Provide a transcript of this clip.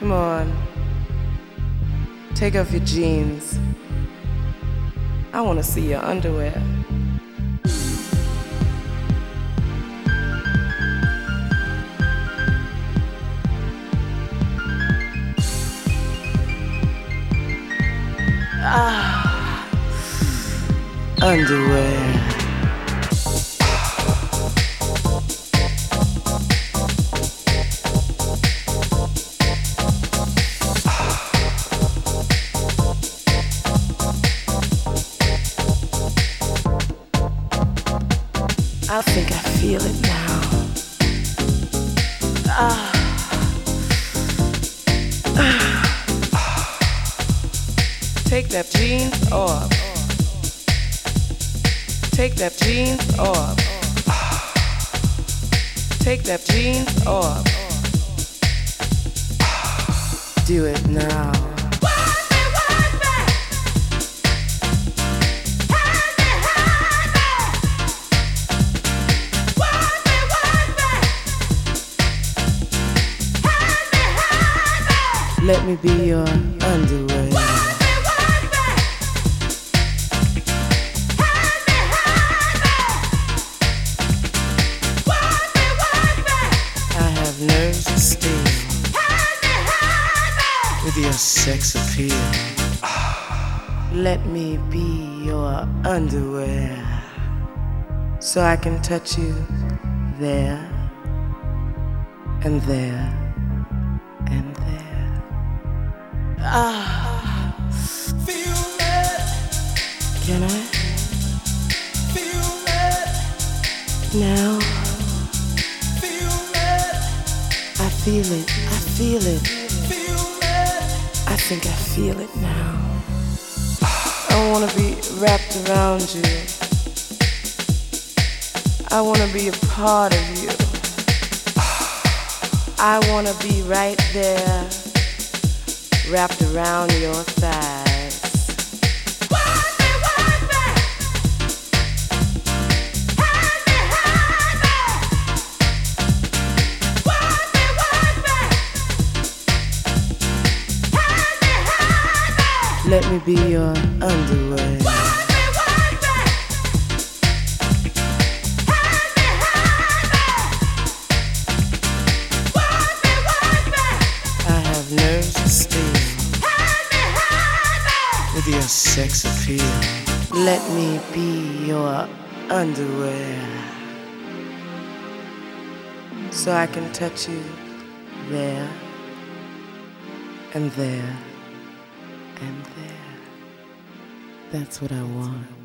Come on. Take off your jeans. I want to see your underwear. Ah, underwear. I think I feel it now. Ah. Take that jeans off. Take that jeans off. Take that jeans off. Do it now. Let me be your underwear. I have nerves of steel with your sex appeal. Let me be your underwear so I can touch you there and there and there. Can I feel it, now? I feel it. I feel it. feel it. I think I feel it now. I wanna be wrapped around you. I wanna be a part of you. I wanna be right there, wrapped around your thighs. Let me be your underwear. With your sex appeal. Let me be your underwear so I can touch you there and there and there. That's what I want.